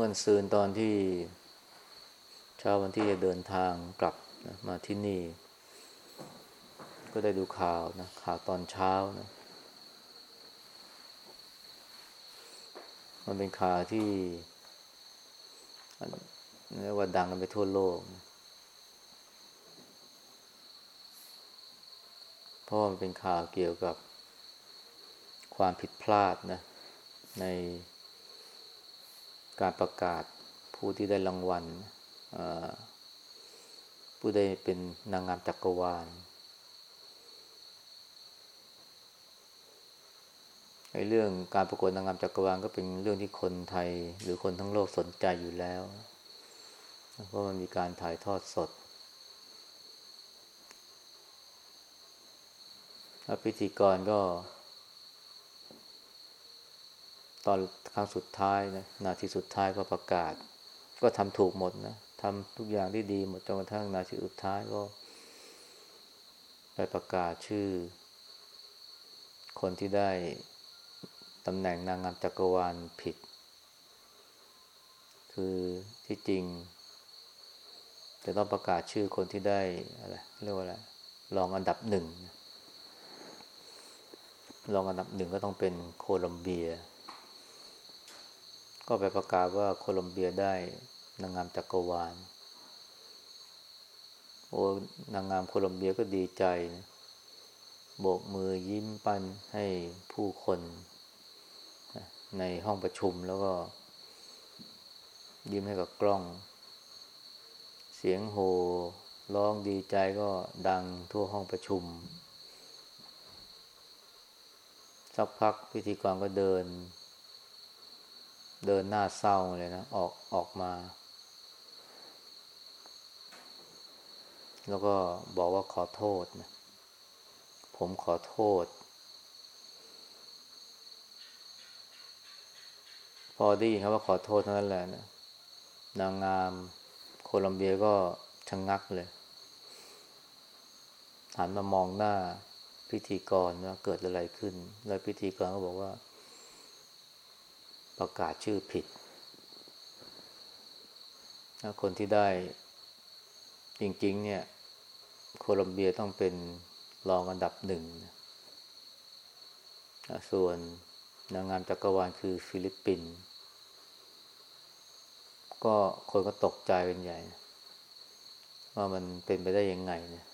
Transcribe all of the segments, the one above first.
มื่อวันซืนตอนที่เช้าวันที่จะเดินทางกลับนะมาที่นี่ ก็ได้ดูข่าวนะข่าวตอนเช้านะมันเป็นข่าวที่เรียกว่าดังกันไปทั่วโลกนะเพราะมันเป็นข่าวเกี่ยวกับความผิดพลาดนะใน การประกาศผู้ที่ได้รางวัลผู้ได้เป็นนางงามจักรวาลไอ้เรื่องการประกวดนางงามจักรวาลก็เป็นเรื่องที่คนไทย หรือคนทั้งโลกสนใจอยู่แล้ว เพราะมันมีการถ่ายทอดสดพิธีกรก็ ตอนครั้งสุดท้ายนะนาทีสุดท้ายก็ประกาศ ก็ทำถูกหมดนะทำทุกอย่างที่ดีหมดจนกระทั่งนาทีสุดท้ายก็ ไปประกาศชื่อ คนที่ได้ตำแหน่งนางงามจักรวาลผิด คือที่จริงจะต้องประกาศชื่อคนที่ได้อะไรเรียกว่าอะไรรองอันดับหนึ่งรองอันดับหนึ่งก็ต้องเป็นโคลอมเบีย ก็ไปประกาศว่าโคลอมเบียได้นางงามจักรวาล โอ้นางงามโคลอมเบียก็ดีใจนะโบกมือยิ้มปันให้ผู้คนในห้องประชุมแล้วก็ ยิ้มให้กับกล้อง เสียงโห่ร้องดีใจก็ดังทั่วห้องประชุม สักพักพิธีกรก็เดิน เดินหน้าเศร้าเลยนะออกออกมา แล้วก็บอกว่าขอโทษนะผมขอโทษ พอได้ยินคำว่าขอโทษเท่านั้นแหละนะนางงามโคลัมเบียก็ชะงงักเลย หันมามองหน้าพิธีกรว่าเกิดอะไรขึ้น แล้วพิธีกรก็บอกว่า ประกาศชื่อผิด คนที่ได้จริงๆ เนี่ย โคลอมเบียต้องเป็นรองอันดับหนึ่ง ส่วนนางงามจักรวาลคือฟิลิปปินส์ ก็คนก็ตกใจเป็นใหญ่ ว่ามันเป็นไปได้ยังไงเนี่ย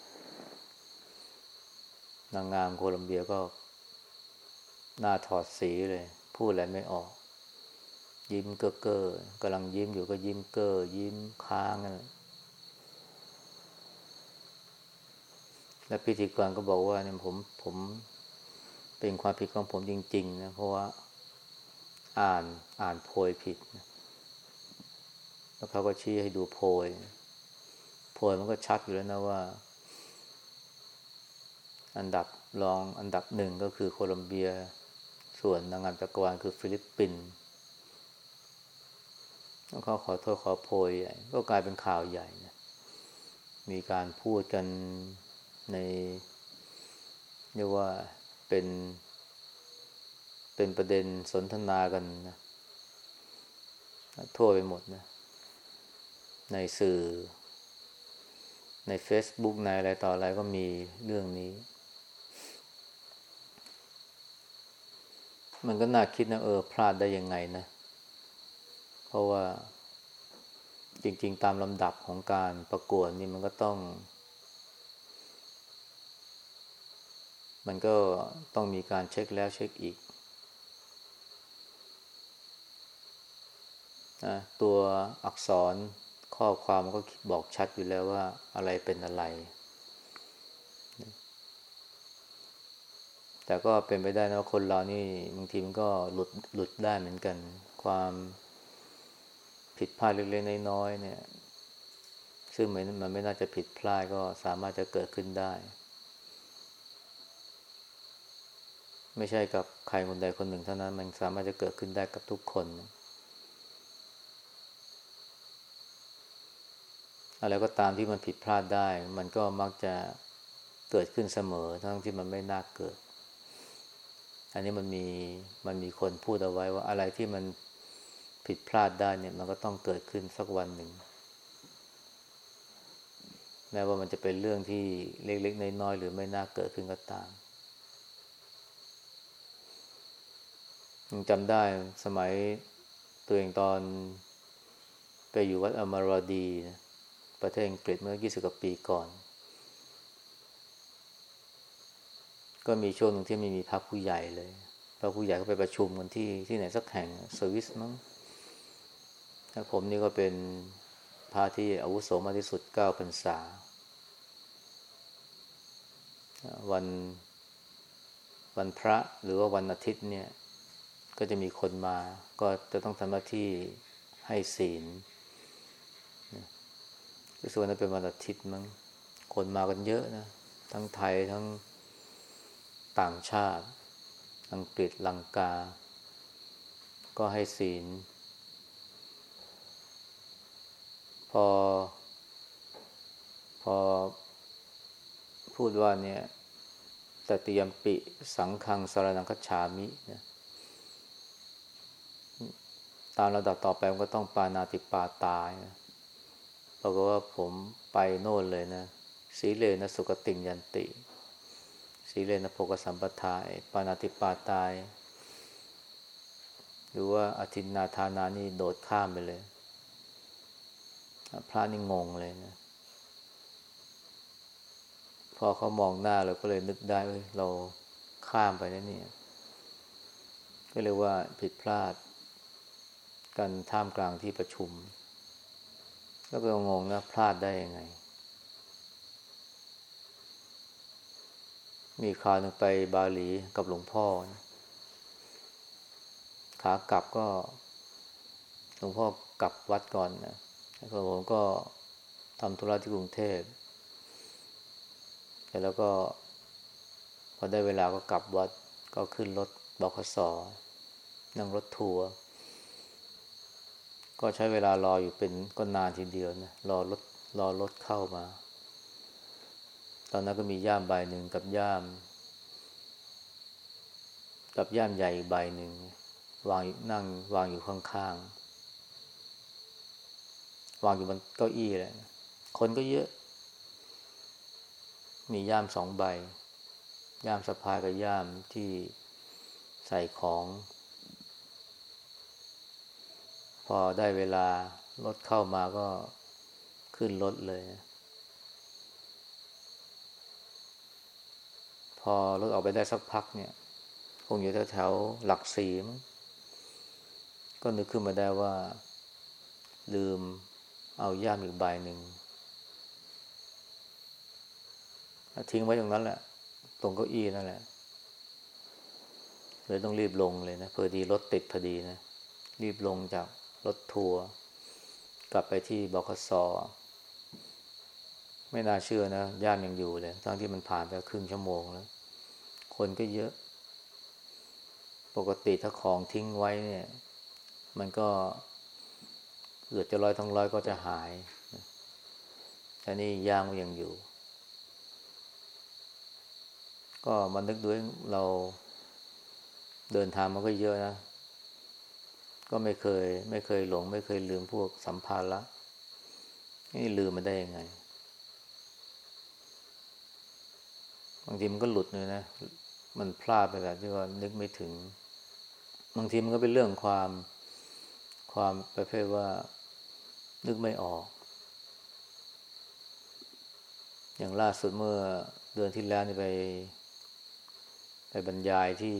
นางงามโคลอมเบียก็หน้าถอดสีเลย พูดอะไรไม่ออก ยิ้มเก้อเก้อกำลังยิ้มอยู่ก็ยิ้มเก้อยิ้มค้างนั่นและพิธีกรก็บอกว่าเนี่ยผมผมเป็นความผิดของผมจริง ๆ นะ เพราะว่าอ่านอ่านโพยผิดนะแล้วเขาก็ชี้ให้ดูโพย โพยมันก็ชัดอยู่แล้วนะว่า อันดับรองอันดับหนึ่งก็คือโคลอมเบีย ส่วนนางงามจักรวาลคือฟิลิปปินส์ แล้วเขาขอโทษขอโพยใหญ่ก็กลายเป็นข่าวใหญ่นะมีการพูดกันในเรียกว่าเป็น เป็นประเด็นสนทนากันนะทั่วไปหมดนะ ในสื่อ ใน Facebook ในอะไรต่ออะไรก็มีเรื่องนี้ มันก็น่าคิดนะเออ พลาดได้ยังไงนะเราะว่าจริง ๆ ตามลำดับของการประกวดนี่มันก็ต้อง มันก็ต้องมีการเช็คแล้วเช็คอีกนะตัวอักษรข้อความมันก็บอกชัดอยู่แล้วว่าอะไรเป็นอะไร แต่ก็เป็นไปได้นะว่าคนเรานี่บางทีมันก็หลุดหลุดได้เหมือนกัน ความ ผิดพลาดเล็กๆน้อยๆเนี่ย ซึ่งมันมันไม่น่าจะผิดพลาดก็สามารถจะเกิดขึ้นได้ ไม่ใช่กับใครคนใดคนหนึ่งเท่านั้น มันสามารถจะเกิดขึ้นได้กับทุกคน อะไรก็ตามที่มันผิดพลาดได้ มันก็มักจะเกิดขึ้นเสมอ ทั้งที่มันไม่น่าเกิด อันนี้มันมีมันมีคนพูดเอาไว้ว่าอะไรที่มัน ผิดพลาดได้เนี่ยมันก็ต้องเกิดขึ้นสักวันหนึ่งแม้ว่ามันจะเป็นเรื่องที่เล็กๆน้อยๆหรือไม่น่าเกิดขึ้นก็ตามยังจำได้สมัยตัวเองตอนไปอยู่วัดอมารดีนะประเทศอังกฤษเมื่อ 20 กว่าปีก่อน ก็มีช่วงหนึ่งที่ไม่มีพระผู้ใหญ่เลย พระผู้ใหญ่ก็ไปประชุมกันที่ที่ไหนสักแห่งสวิสมั้ง ผมนี่ก็เป็นพระที่อาวุโสมากที่สุดเก้าพรรษา วันวันพระหรือว่าวันอาทิตย์เนี่ย ก็จะมีคนมา ก็จะต้องทำหน้าที่ให้ศีลส่วนนั้นเป็นวันอาทิตย์มั้งคนมากันเยอะนะ ทั้งไทยทั้งต่างชาติ อังกฤษลังกา ก็ให้ศีล พ อ พอพูดว่าเนี่ยตติยมปิสังคังสารนังคัจฉามินะตามระดับต่อไปมันก็ต้องปานาติปาตายนะปรากว่าผมไปโน่นเลยนะสีเลนะสุกติงยันติ สีเลนะโพกสัมปทาปานาติปาตาย หรือว่าอธินนาธานานี่โดดข้ามไปเลย พระนี่งงเลยนะ พอเขามองหน้าเราก็เลยนึกได้เราข้ามไปแล้วนี่ย ก็เรียกว่าผิดพลาด กันท่ามกลางที่ประชุม แล้วก็งงนะพลาดได้ยังไง มีคราวนึงไปบาหลีกับหลวงพ่อนะขากลับก็หลวงพ่อกลับวัดก่อนนะ แล้วผมก็ทำธุระที่กรุงเทพแล้วก็พอได้เวลาก็กลับวัดก็ขึ้นรถบขสนั่งรถทัวร์ก็ใช้เวลารออยู่เป็นก็นานทีเดียวนะรอรถรอรถเข้ามา ตอนนั้นก็มีย่ามใบหนึ่งกับย่าม กับย่ามใหญ่ใบหนึ่งวางนั่งวางอยู่ข้างๆ วางอยู่บนเก้าอี้เลยคนก็เยอะ มีย่ามสองใบ ย่ามสะพายกับย่ามที่ใส่ของ พอได้เวลารถเข้ามาก็ขึ้นรถเลยนะพอรถออกไปได้สักพักเนี่ย คงอยู่แถวๆหลักสี่มั้งก็นึกขึ้นมาได้ว่า ลืม เอาย่ามอีกใบหนึ่งทิ้งไว้ตรงนั้นแหละ ตรงเก้าอี้นั่นแหละเลยต้องรีบลงเลยนะพอดีรถติดพอดีนะ รีบลงจากรถทัวร์กลับไปที่บขสไม่น่าเชื่อนะย่ามยังอยู่เลย ทั้งที่มันผ่านไปครึ่งชั่วโมงแล้ว คนก็เยอะ ปกติถ้าของทิ้งไว้เนี่ย มันก็ เกือบจะร้อยทั้งร้อยก็จะหายแต่นี่ยางยังอยู่ ก็มานึกด้วยเราเดินทางมันก็เยอะนะ ก็ไม่เคย ไม่เคยหลง ไม่เคยลืมพวกสัมภาระนี่ลืมมาได้ยังไง บางทีมันก็หลุดเลยนะ มันพลาดไปแบบที่ว่านึกไม่ถึง บางทีมันก็เป็นเรื่องความความประเภทว่า นึกไม่ออก อย่างล่าสุดเมื่อเดือนที่แล้วนี่ไป ไปบรรยายที่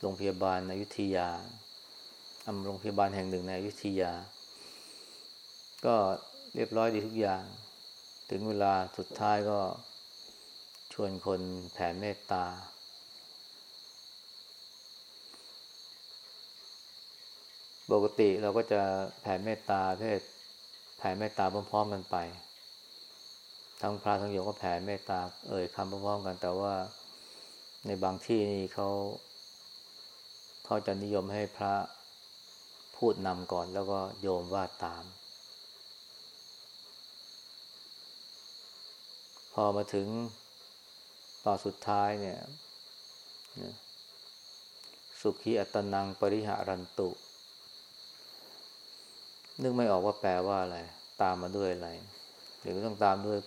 โรงพยาบาลอยุธยาโรงพยาบาลแห่งหนึ่งในวิทยา ก็เรียบร้อยดีทุกอย่าง ถึงเวลาสุดท้ายก็ชวนคนแผ่เมตตา ปกติเราก็จะแผ่เมตตาเพศแผ่เมตตาพร้อมๆกันไป ทั้งพระทั้งโยมก็แผ่เมตตา เอ่ยคำพร้อมๆกัน แต่ว่าในบางที่นี่เขาเขาจะนิยมให้พระพูดนำก่อน แล้วก็โยมว่าตาม พอมาถึงตอนสุดท้ายเนี่ย สุขีอัตนังปริหารันตุ นึกไม่ออกว่าแปลว่าอะไร ตามมาด้วยอะไร หรือต้องตามด้วย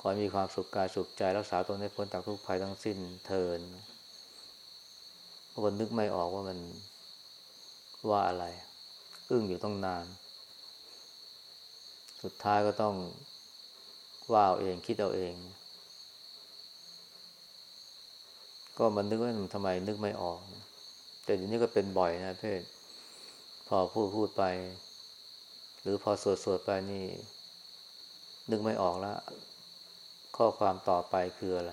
ขอให้มีความสุขกายสุขใจรักษาตนให้พ้นจากทุกภัยทั้งสิ้นเทินบางคนนึกไม่ออกว่ามันว่าอะไร อึ้งอยู่ต้องนาน สุดท้ายก็ต้องว่าเอาเองคิดเอาเอง ก็มันนึกว่าทำไมนึกไม่ออก แต่เดี๋ยวนี้ก็เป็นบ่อยนะเพศพอพูดพูดไป หรือพอสวดสวดไปนี่ นึกไม่ออกแล้ว ข้อความต่อไปคืออะไร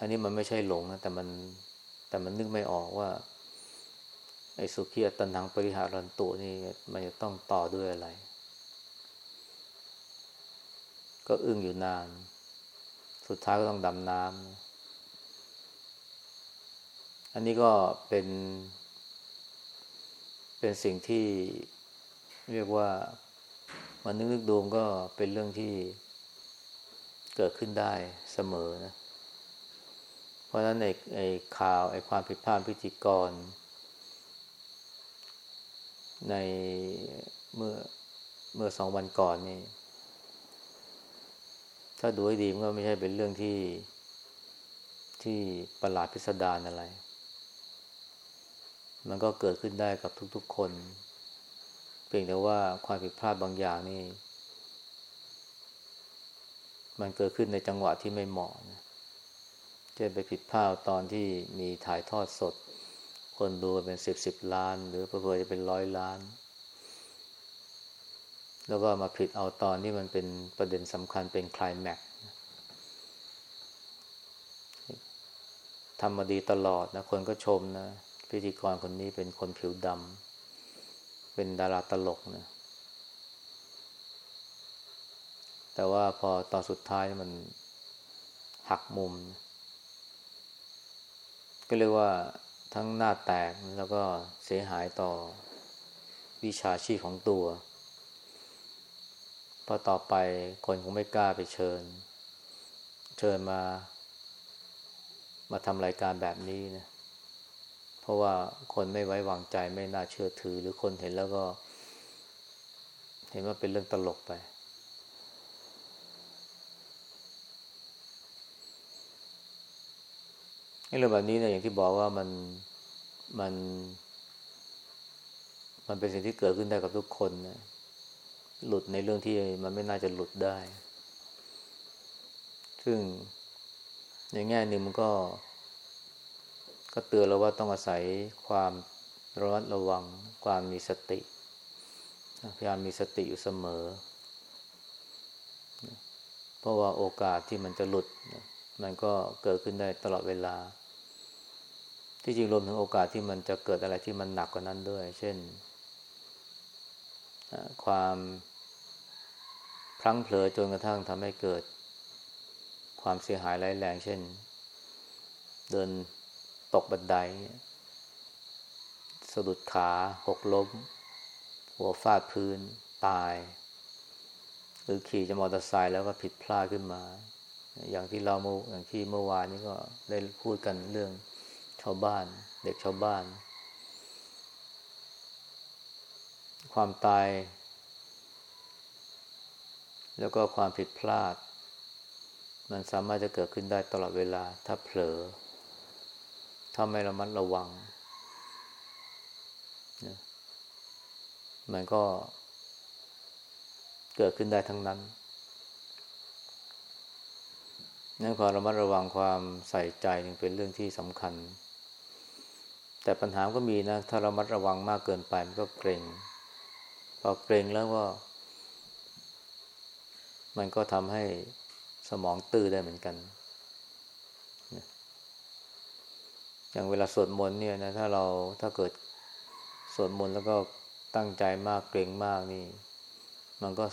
อันนี้มันไม่ใช่หลงนะแต่มันแต่มันนึกไม่ออกว่า ไอ้สุขียตันหังปริหารันตุนี่ มันจะต้องต่อด้วยอะไร ก็อึ้งอยู่นาน สุดท้ายก็ต้องดำน้ำอันนี้ก็เป็น เป็นสิ่งที่เรียกว่ามันนึกนึกดูมก็เป็นเรื่องที่เกิดขึ้นได้เสมอนะ เพราะฉะนั้นไอ้ไอ้ข่าวไอ้ความผิดพลาดพิธีกร ในเมื่อเมื่อสองวันก่อนนี่ ถ้าดูให้ดีมันก็ไม่ใช่เป็นเรื่องที่ที่ประหลาดพิสดารอะไร มันก็เกิดขึ้นได้กับทุกๆคน เพียงแต่ว่าความผิดพลาดบางอย่างนี่ มันเกิดขึ้นในจังหวะที่ไม่เหมาะนะจะไปผิดพลาดตอนที่มีถ่ายทอดสด คนดูเป็นสิบสิบล้าน หรือเพื่อจะเป็นร้อยล้าน แล้วก็มาผิดเอาตอนที่มันเป็นประเด็นสำคัญเป็นคลายแม็กทำมาดีตลอดนะ คนก็ชมนะ พิธีกรคนนี้เป็นคนผิวดำเป็นดาราตลกนะแต่ว่าพอตอนสุดท้ายมันหักมุมนะก็เรียกว่าทั้งหน้าแตกแล้วก็เสียหายต่อวิชาชีพของตัวพอต่อไปคนคงไม่กล้าไปเชิญ เชิญมา มาทำรายการแบบนี้นะ เพราะว่าคนไม่ไว้วางใจไม่น่าเชื่อถือ หรือคนเห็นแล้วก็ เห็นว่าเป็นเรื่องตลกไป เรื่องแบบนี้เนี่ยอย่างที่บอกว่ามันมัน มันเป็นสิ่งที่เกิดขึ้นได้กับทุกคนนะหลุดในเรื่องที่มันไม่น่าจะหลุดได้ ซึ่งในแง่หนึ่งมันก็ ก็เตือนเราว่าต้องอาศัยความระมัดระวังความมีสติ พยายามมีสติอยู่เสมอ เพราะว่าโอกาสที่มันจะหลุด มันก็เกิดขึ้นได้ตลอดเวลา ที่จริงรวมถึงโอกาสที่มันจะเกิดอะไรที่มันหนักกว่านั้นด้วย เช่น ความพลั้งเผลอจนกระทั่งทำให้เกิด ความเสียหายร้ายแรง เช่น เดิน ตกบันได สะดุดขาหกล้ม หัวฟาดพื้นตาย หรือขี่จะมอเตอร์ไซค์แล้วก็ผิดพลาดขึ้นมา อย่างที่เราเมื่ออย่างที่เมื่อวานนี้ก็ได้พูดกันเรื่องชาวบ้าน เด็กชาวบ้าน ความตาย แล้วก็ความผิดพลาด มันสามารถจะเกิดขึ้นได้ตลอดเวลาถ้าเผลอ ถ้าไม่ระมัดระวังมันก็เกิดขึ้นได้ทั้งนั้นนั่นความระมัดระวังความใส่ใจจึงเป็นเรื่องที่สำคัญ แต่ปัญหาก็มีนะ ถ้าระมัดระวังมากเกินไปมันก็เกรงพอเกรงแล้วก็ มันก็ทำให้สมองตื้อได้เหมือนกัน อย่างเวลาสวดมนต์เนี่ยนะถ้าเราถ้าเกิดสวดมนต์แล้วก็ตั้งใจมากเกรงมากนี่ มันก็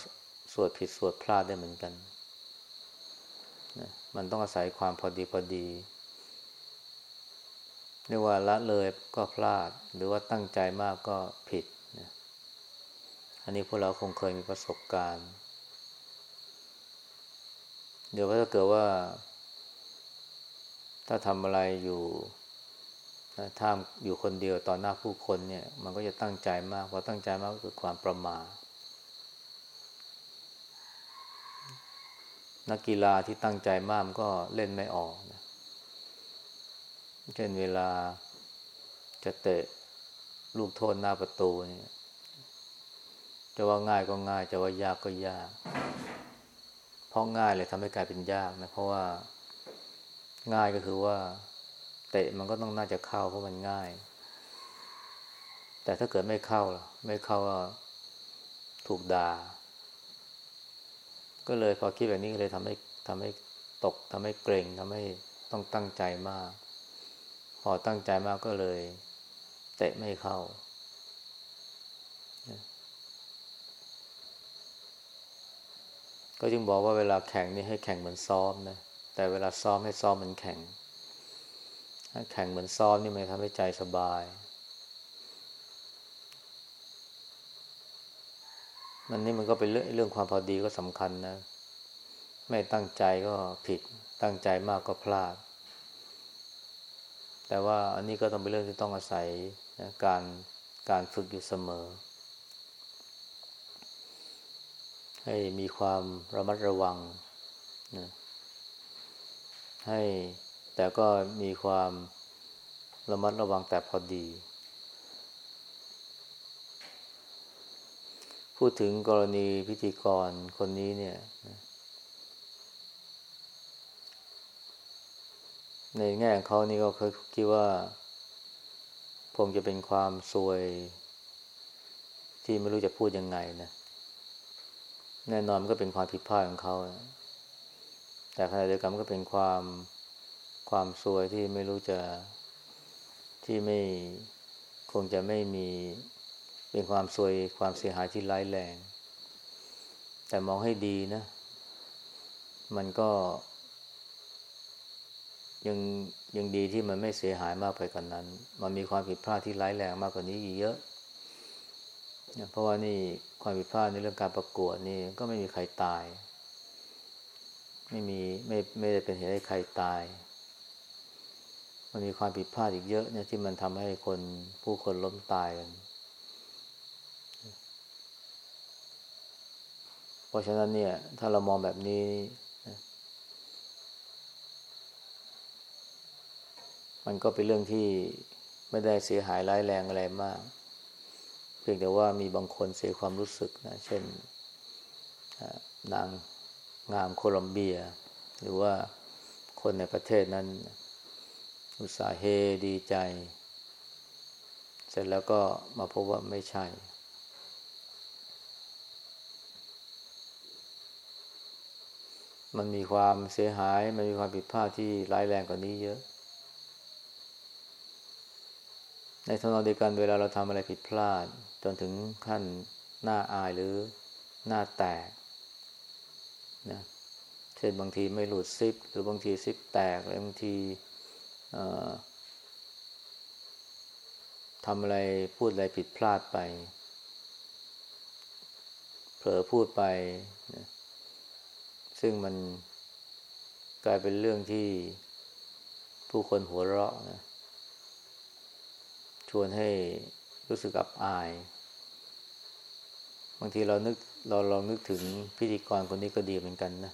สวดผิดสวดพลาดได้เหมือนกันนะมันต้องอาศัยความพอดีพอดีเรียกว่าละเลยก็พลาด หรือว่าตั้งใจมากก็ผิดนะอันนี้พวกเราคงเคยมีประสบการณ์ เดี๋ยวถ้าเกิดว่า ถ้าทำอะไรอยู่ ถ้าอยู่คนเดียวต่อหน้าผู้คนเนี่ย มันก็จะตั้งใจมากพอตั้งใจมากก็คือความประมาทนักกีฬาที่ตั้งใจมากมันก็เล่นไม่ออกนะเช่นเวลาจะเตะลูกโทษหน้าประตูเนี่ยจะว่าง่ายก็ง่าย จะว่ายากก็ยาก เพราะง่ายเลยทำให้กลายเป็นยากนะ เพราะว่าง่ายก็คือว่า เตะมันก็ต้องน่าจะเข้าเพราะมันง่าย แต่ถ้าเกิดไม่เข้าล่ะ ไม่เข้าก็ถูกด่า ก็เลยพอคิดแบบนี้ก็เลยทำให้ทำให้ตกทำให้เกรงทำให้ต้องตั้งใจมาก พอตั้งใจมากก็เลย เตะไม่เข้าก็จึงบอกว่าเวลาแข่งนี่ให้แข่งเหมือนซ้อมนะแต่เวลาซ้อมให้ซ้อมเหมือนแข่ง แข่งเหมือนซ้อมนี่มันทำให้ใจสบาย มันนี่มันก็เป็นเรื่องเรื่องความพอดีก็สำคัญนะ ไม่ตั้งใจก็ผิด ตั้งใจมากก็พลาด แต่ว่าอันนี้ก็ต้องเป็นเรื่องที่ต้องอาศัยนะการการฝึกอยู่เสมอ ให้มีความระมัดระวังนะให้ แต่ก็มีความระมัดระวังแต่พอดี พูดถึงกรณีพิธีกรคนนี้เนี่ย ในแง่ของเขานี่ก็เคยคิดว่าคงจะเป็นความซวยที่ไม่รู้จะพูดยังไงนะ แน่นอนมันก็เป็นความผิดพลาดของเขา แต่ขณะเดียวกันมันก็เป็นความ ความซวยที่ไม่รู้จะที่ไม่คงจะไม่มีเป็นความซวยความเสียหายที่ร้ายแรง แต่มองให้ดีนะ มันก็ ยังยังดีที่มันไม่เสียหายมากไปกว่านนั้น มันมีความผิดพลาดที่ร้ายแรงมากกว่านี้อีกเยอะเพราะว่านี่ความผิดพลาดในเรื่องการประกวดนี่ก็ไม่มีใครตาย ไม่มีไม่ไม่ได้เป็นเหตุให้ใครตาย มันมีความผิดพลาดอีกเยอะเนี่ยที่มันทำให้คนผู้คนล้มตายกัน เพราะฉะนั้นเนี่ย ถ้าเรามองแบบนี้ มันก็เป็นเรื่องที่ไม่ได้เสียหายร้ายแรงอะไรมาก เพียงแต่ว่ามีบางคนเสียความรู้สึกนะ เช่นนางงามโคลอมเบีย หรือว่าคนในประเทศนั้น อุตสาห์เฮดีใจ เสร็จแล้วก็มาพบว่าไม่ใช่ มันมีความเสียหาย มันมีความผิดพลาดที่ร้ายแรงกว่านี้เยอะ ในทางเดียวกันเวลาเราทำอะไรผิดพลาด จนถึงขั้นหน้าอายหรือหน้าแตกนะเช่นบางทีไม่หลุดซิป หรือบางทีซิปแตกหรือบางที ทำอะไรพูดอะไรผิดพลาดไป เผลอพูดไปนะซึ่งมันกลายเป็นเรื่องที่ผู้คนหัวเราะนะวนให้รู้สึกอับอาย บางทีเรานึกเราลองนึกถึงพิธีกรคนนี้ก็ดีเหมือนกันนะ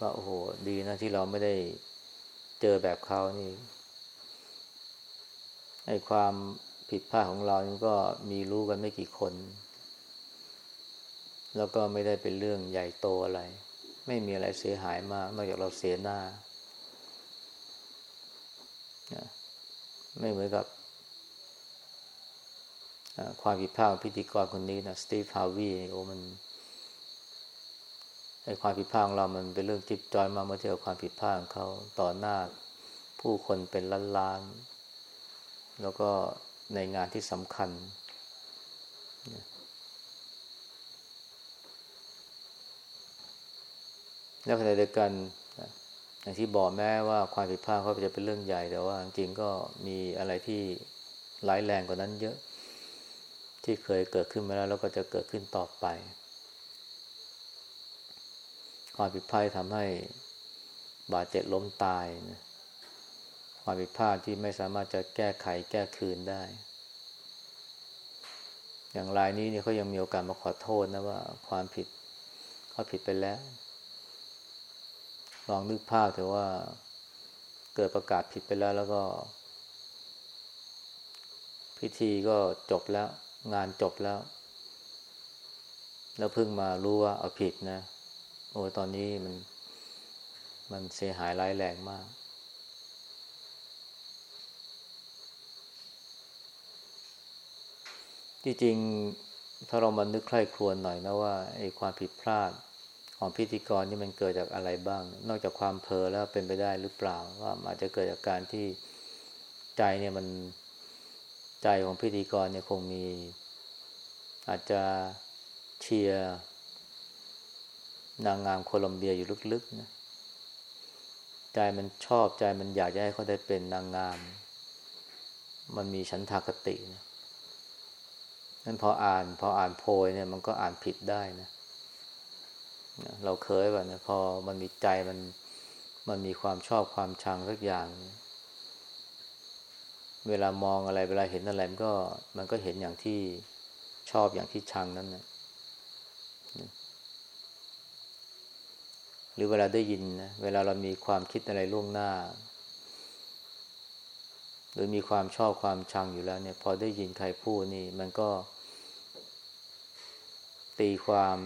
ว่าโอ้โหดีนะที่เราไม่ได้ เจอแบบเขานี่ไอ้ความผิดพลาดของเรานี่ก็มีรู้กันไม่กี่คน แล้วก็ไม่ได้เป็นเรื่องใหญ่โตอะไร ไม่มีอะไรเสียหายมาก นอกจากเราเสียหน้า ไม่เหมือนกับความผิดพลาดของพิธีกรคนนี้นะสตีฟฮาวีโอ้มัน ไอความผิดพลาดของเรามันเป็นเรื่องจิบจอยมาเมื่อเทียบความผิดพลาดของเขาต่อหน้าผู้คนเป็นล้านล้านแล้วก็ในงานที่สำคัญ แล้วขณะเดียวกัน อย่างที่บอกแม้ว่าความผิดพลาดเขาจะเป็นเรื่องใหญ่ แต่ว่าจริงก็มีอะไรที่ร้ายแรงกว่านั้นเยอะ ที่เคยเกิดขึ้นมาแล้วแล้วก็จะเกิดขึ้นต่อไป ความผิดพลาดทำให้บาดเจ็บล้มตายนะความผิดพลาดที่ไม่สามารถจะแก้ไขแก้คืนได้ อย่างรายนี้เนี่ยเขายังมีโอกาสมาขอโทษนะว่า ความผิดเขาผิดไปแล้ว ลองนึกภาพเถอะว่าเกิดประกาศผิดไปแล้ว แล้วก็ พิธีก็จบแล้ว งานจบแล้ว แล้วเพิ่งมารู้ว่าเอาผิดนะ โอ้ตอนนี้มัน มันเสียหายร้ายแรงมาก ที่จริงถ้าเรามานึกใคร่ครวญหน่อยนะว่าไอ้ความผิดพลาดของพิธีกรนี่มันเกิดจากอะไรบ้าง นอกจากความเพลอแล้วเป็นไปได้หรือเปล่า ว่าอาจจะเกิดจากการที่ใจเนี่ยมันใจของพิธีกรเนี่ยคงมี อาจจะเชียร์ นางงามโคลอมเบียอยู่ลึกๆนะใจมันชอบใจมันอยากจะให้เขาได้เป็นนางงาม มันมีฉันทากตินะนั้นพออ่าน พออ่านโพยเนี่ย มันก็อ่านผิดได้นะเราเคยแบบนะพอมันมีใจมันมันมีความชอบความชังสักอย่าง เวลามองอะไรเวลาเห็นอะไรมันก็ มันก็เห็นอย่างที่ชอบอย่างที่ชังนั้นนะ หรือเวลาได้ยินนะเวลาเรามีความคิดอะไรล่วงหน้า หรือมีความชอบความชังอยู่แล้วเนี่ย พอได้ยินใครพูดนี่ มันก็ ตีความ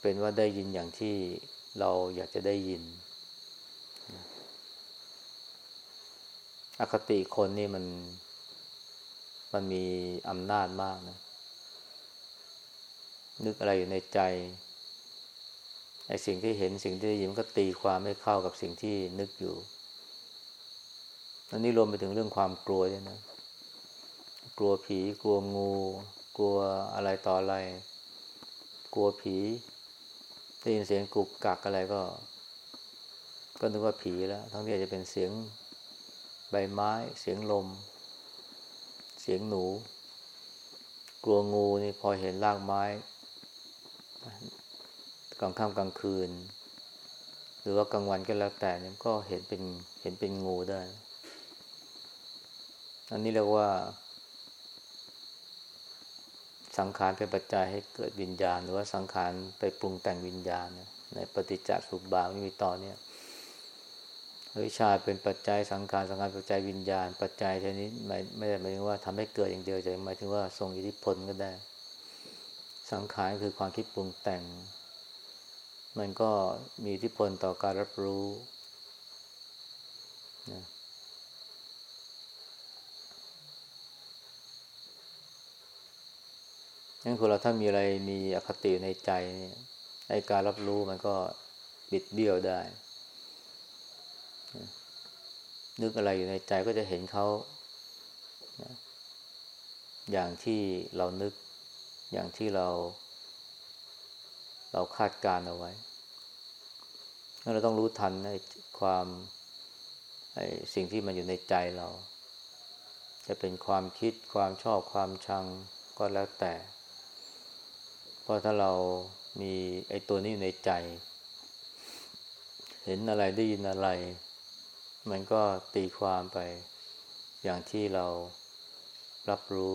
เป็นว่าได้ยินอย่างที่เราอยากจะได้ยิน อคติคนนี่มัน มันมีอำนาจมากนะ นึกอะไรอยู่ในใจ ไอ้สิ่งที่เห็นสิ่งที่ได้ยินก็ตีความไม่เข้ากับสิ่งที่นึกอยู่อันนี้รวมไปถึงเรื่องความกลัวด้วยนะ กลัวผี กลัวงู กลัวอะไรต่ออะไร กลัวผีได้ยินเสียงกุกกักอะไรก็ ก็นึกว่าผีแล้ว ทั้งที่อาจจะเป็นเสียงใบไม้ เสียงลม เสียงหนู กลัวงูนี่พอเห็นรากไม้ กลางค่ำกลางคืน หรือว่ากลางวันก็แล้วแต่เนี่ยก็เห็นเป็นเห็นเป็นงูได้ อันนี้เรียกว่า สังขารเป็นปัจจัยให้เกิดวิญญาณ หรือว่าสังขารไปปรุงแต่งวิญญาณ ในปฏิจจสุบาทมีต่อเนี่ยวิชาเป็นปัจจัยสังขารสังขารปัจจัยวิญญาณ ปัจจัยชนิดไม่ไม่ได้หมายถึงว่าทำให้เกิดอย่างเดียวแต่หมายถึงว่าทรงอิทธิพลก็ได้ สังขารคือความคิดปรุงแต่ง มันก็มีอิทธิพลต่อการรับรู้นะงั้นคนเราถ้ามีอะไรมีอคติในใจเนี่ยไอการรับรู้มันก็บิดเบี้ยวได้ นึกอะไรอยู่ในใจก็จะเห็นเขา อย่างที่เรานึกอย่างที่เรา เราคาดการเอาไว้ เราต้องรู้ทันในความไอ้สิ่งที่มันอยู่ในใจเรา จะเป็นความคิดความชอบความชังก็แล้วแต่ เพราะถ้าเรามีไอ้ตัวนี้อยู่ในใจ เห็นอะไรได้ยินอะไร มันก็ตีความไปอย่างที่เรารับรู้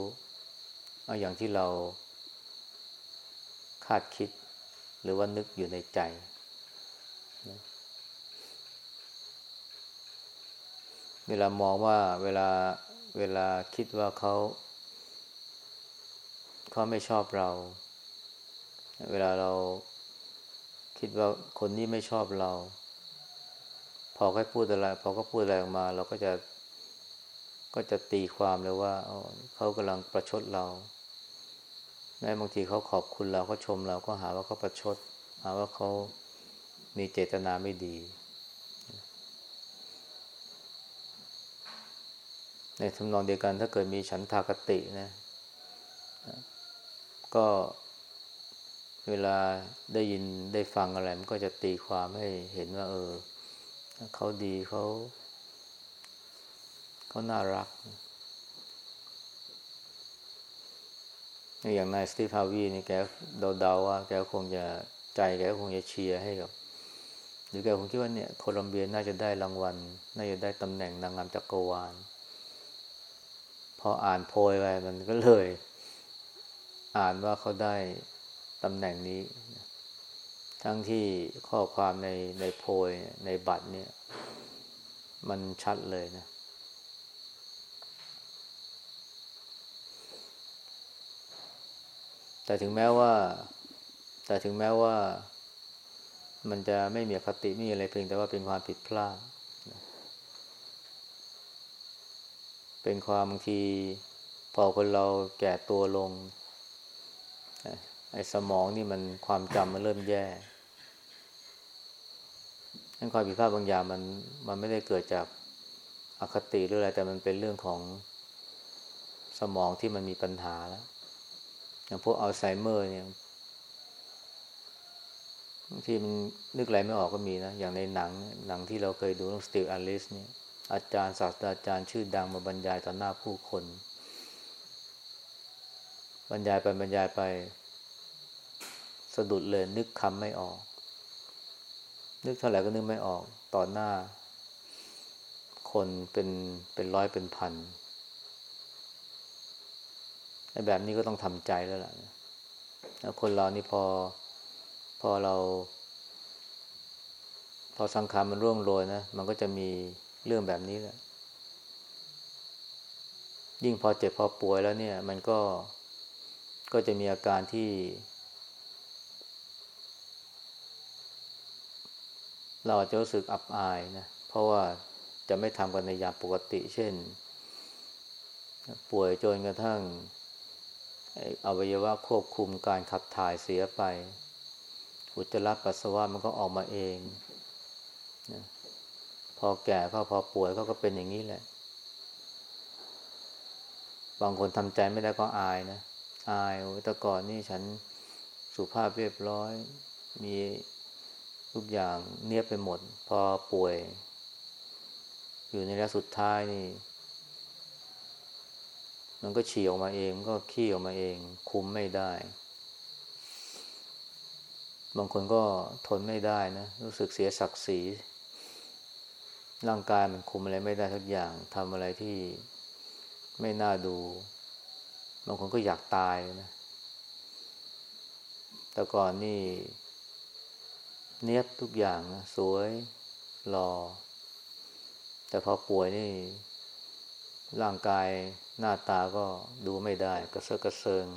เอาอย่างที่เราคาดคิด หรือว่านึกอยู่ในใจเวลามองว่าเวลาเวลาคิดว่าเขาเขาไม่ชอบเรา เวลาเราคิดว่าคนนี้ไม่ชอบเรา พอเขาพูดอะไร พอเขาพูดอะไรออกมา เราก็จะก็จะตีความเลยว่าเขากำลังประชดเรา แม้บางทีเขาขอบคุณเราเขาชมเราก็หาว่าเขาประชด หาว่าเขามีเจตนาไม่ดี ในทำนองเดียวกันถ้าเกิดมีฉันทากตินะ ก็เวลาได้ยินได้ฟังอะไร มันก็จะตีความให้เห็นว่า เออเขาดีเขาเขาน่ารัก อย่างนายสตีฟฮาวีนี่แกเดาๆว่าแกคงจะใจแกคงจะเชียร์ให้กับ หรือแกคงคิดว่าเนี่ยโคลัมเบียน่าจะได้รางวัล น่าจะได้ตำแหน่งนางงามจักรวาล พออ่านโพยไปมันก็เลย อ่านว่าเขาได้ตำแหน่งนี้ ทั้งที่ข้อความในในโพยในบัตรเนี่ย มันชัดเลยนะ แต่ถึงแม้ว่า แต่ถึงแม้ว่า มันจะไม่มีคติไม่มีอะไรเพียงแต่ว่าเป็นความผิดพลาดเป็นความบางทีพอคนเราแก่ตัวลงไอ้สมองนี่มันความจำมันเริ่มแย่นั่นความผิดพลาดบางอย่างมันมันไม่ได้เกิดจากอคติหรืออะไร แต่มันเป็นเรื่องของสมองที่มันมีปัญหาแล้ว อย่างพวกอัลไซเมอร์เนี่ยบางทีมันนึกอะไรไม่ออกก็มีนะ อย่างในหนัง หนังที่เราเคยดูเรื่องสตีฟอลิสเนี่ย อาจารย์ศาสตราจารย์ชื่อดังมาบรรยายต่อหน้าผู้คน บรรยายไปบรรยายไป สะดุดเลยนึกคำไม่ออก นึกเท่าไหร่ก็นึกไม่ออกต่อหน้า คนเป็นเป็นร้อยเป็นพันไอ้ แบบนี้ก็ต้องทำใจแล้วล่ะแล้วคนเรานี่พอพอเรา พอสังขารมันร่วงโรยนะ มันก็จะมีเรื่องแบบนี้แหละ ยิ่งพอเจ็บพอป่วยแล้วเนี่ย มันก็ก็จะมีอาการที่ เราอาจจะรู้สึกอับอายนะ เพราะว่าจะไม่ทำกันในยามปกติ เช่น ป่วยจนกระทั่ง อวัยวะควบคุมการขับถ่ายเสียไป อุจจาระปัสสาวะมันก็ออกมาเองนะพอแก่ก็พอป่วยก็ก็เป็นอย่างนี้แหละ บางคนทำใจไม่ได้ก็อายนะ อายแต่ก่อนนี่ฉันสุภาพเรียบร้อย มีทุกอย่างเนียบไปหมด พอป่วย อยู่ในระยะสุดท้ายนี่ มันก็ฉี่ออกมาเองมันก็ขี้ออกมาเอง คุมไม่ได้ บางคนก็ทนไม่ได้นะ รู้สึกเสียศักดิ์ศรี ร่างกายมันคุมอะไรไม่ได้ทุกอย่างทำอะไรที่ไม่น่าดู บางคนก็อยากตายนะ แต่ก่อนนี่ เนียบทุกอย่างนะสวยหล่อแต่พอป่วยนี่ ร่างกาย หน้าตาก็ดูไม่ได้ กระเซาะกระเซิง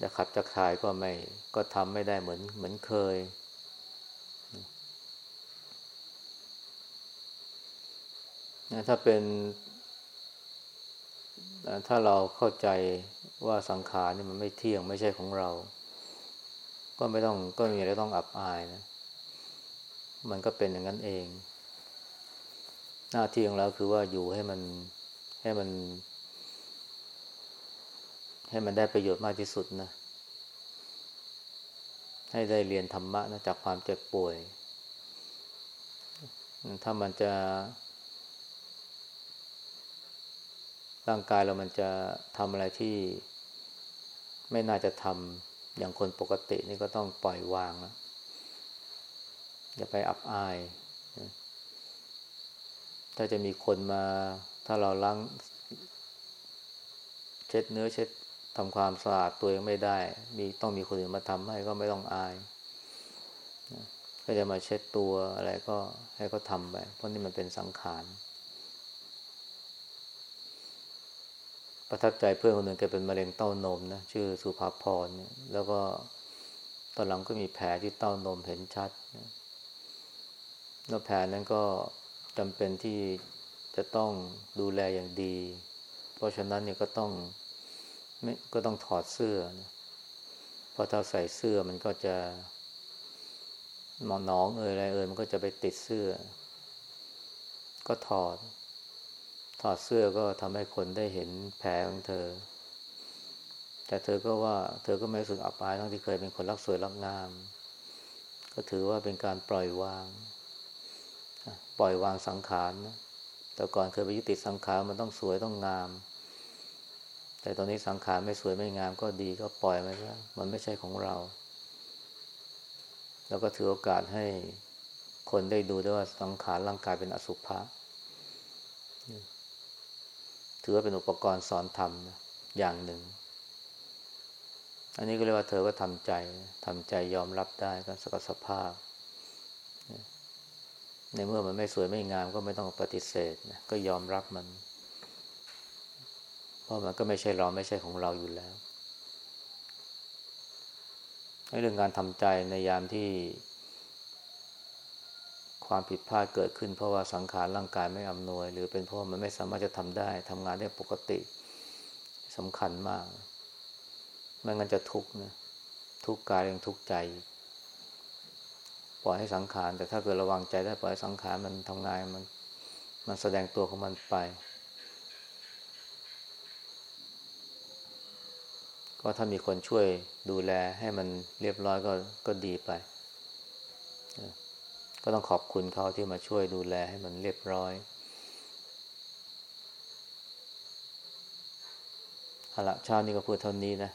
จะขับจะขายก็ไม่ ก็ทำไม่ได้เหมือนเหมือนเคย ถ้าเป็นถ้าเราเข้าใจว่าสังขารนี่มันไม่เที่ยงไม่ใช่ของเรา ก็ไม่ต้องก็มีอะไรต้องอับอายนะ มันก็เป็นอย่างนั้นเอง หน้าที่ของเราคือว่าอยู่ให้มันให้มัน ให้มันได้ประโยชน์มากที่สุดนะ ให้ได้เรียนธรรมะนะจากความเจ็บป่วย ถ้ามันจะ ร่างกายเรามันจะทำอะไรที่ไม่น่าจะทำอย่างคนปกตินี่ก็ต้องปล่อยวางนะ อย่าไปอับอาย ถ้าจะมีคนมา ถ้าเราล้างเช็ดเนื้อเช็ดทำความสะอาดตัวเองไม่ได้ มีต้องมีคนอื่นมาทำให้ก็ไม่ต้องอายก็จะมาเช็ดตัวอะไรก็ให้เขาทำไป เพราะนี่มันเป็นสังขาร ประทับใจเพื่อนคนหนึ่งแกเป็นมะเร็งเต้านมนะชื่อสุภาพรเนี่ยแล้วก็ตอนหลังก็มีแผลที่เต้านมเห็นชัด แล้วแผลนั้นก็จำเป็นที่จะต้องดูแลอย่างดี เพราะฉะนั้นเนี่ยก็ต้องไม่ก็ต้องถอดเสื้อนะเพราะถ้าใส่เสื้อมันก็จะหมอนองเอ่ยอะไรเอ่ยมันก็จะไปติดเสื้อ ก็ถอด ถอดเสื้อก็ทำให้คนได้เห็นแผลของเธอ แต่เธอก็ว่า เธอก็ไม่รู้สึกอับอายทั้งที่เคยเป็นคนรักสวยรักงาม ก็ถือว่าเป็นการปล่อยวาง ปล่อยวางสังขารนะแต่ก่อนเคยไปยึดติดสังขารมันต้องสวยต้องงาม แต่ตอนนี้สังขารไม่สวยไม่งามก็ดีก็ปล่อยมันซะมันไม่ใช่ของเรา แล้วก็ถือโอกาสให้คนได้ดูด้วยว่าสังขารร่างกายเป็นอสุภะถือว่าเป็นอุปกรณ์สอนธรรมนะอย่างหนึ่ง อันนี้ก็เรียกว่าเธอก็ทำใจทำใจยอมรับได้ก็สกัสภาพ ในเมื่อมันไม่สวยไม่งามก็ไม่ต้องปฏิเสธนะก็ยอมรับมัน เพราะมันก็ไม่ใช่เราไม่ใช่ของเราอยู่แล้วเรื่องการทำใจในยามที่ ความผิดพลาดเกิดขึ้น เพราะว่าสังขารร่างกายไม่อำนวย หรือเป็นเพราะมันไม่สามารถจะทำได้ทำงานได้ปกติสำคัญมากไม่งั้นจะทุกข์นะทุกข์กายยังทุกข์ใจ ปล่อยให้สังขาร แต่ถ้าเกิดระวังใจได้ปล่อยสังขารมันทำงานมันมันแสดงตัวของมันไป ก็ถ้ามีคนช่วยดูแลให้มันเรียบร้อยก็ก็ดีไป ก็ต้องขอบคุณเขาที่มาช่วยดูแลให้มันเรียบร้อยเอาละเช้านี้ก็พูดเท่านี้นะ